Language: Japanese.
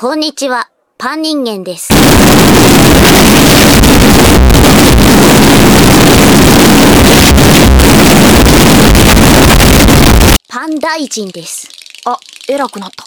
こんにちは、パン人間です。パン大臣です。あ、偉くなった。